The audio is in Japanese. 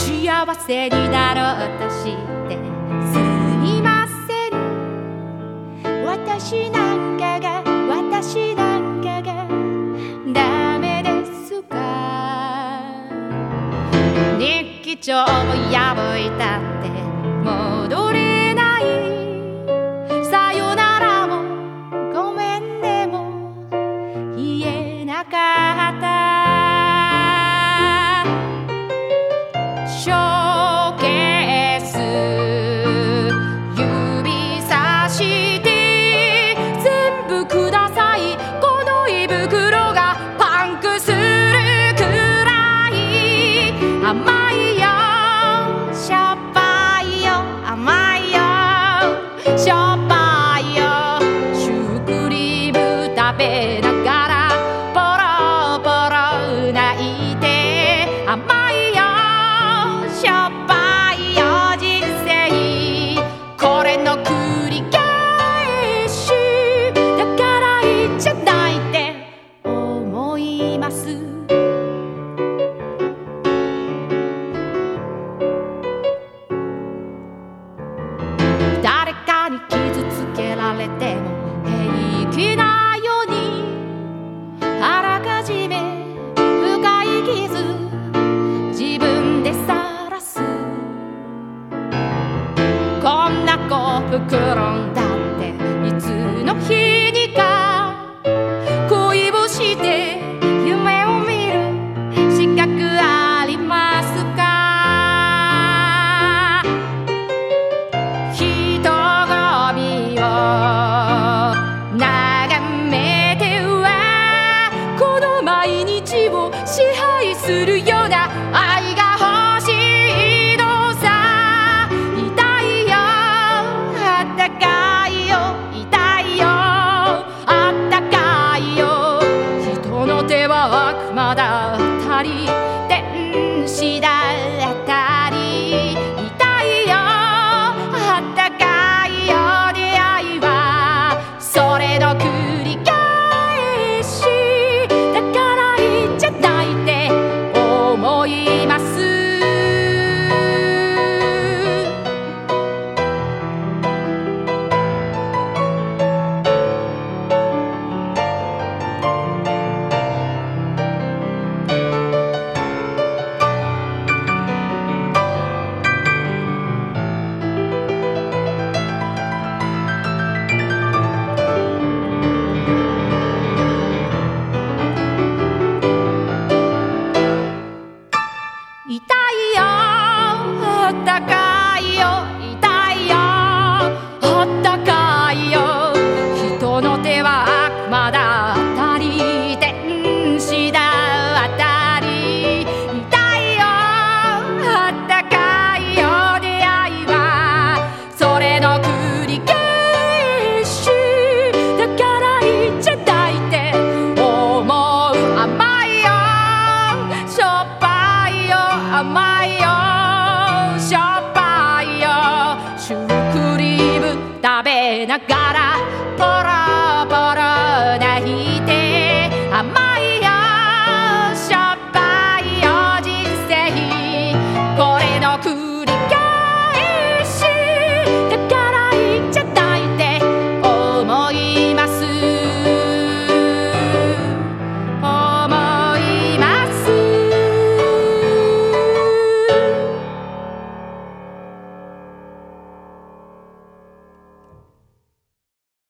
幸せになろうとしてすみません私なんかが私なんかがダメですか？日記帳を破いたってするような愛が欲しいのさ。痛いよあったかいよ。痛いよあったかいよ。人の手は悪魔だったり天使だった。è una gara, porra.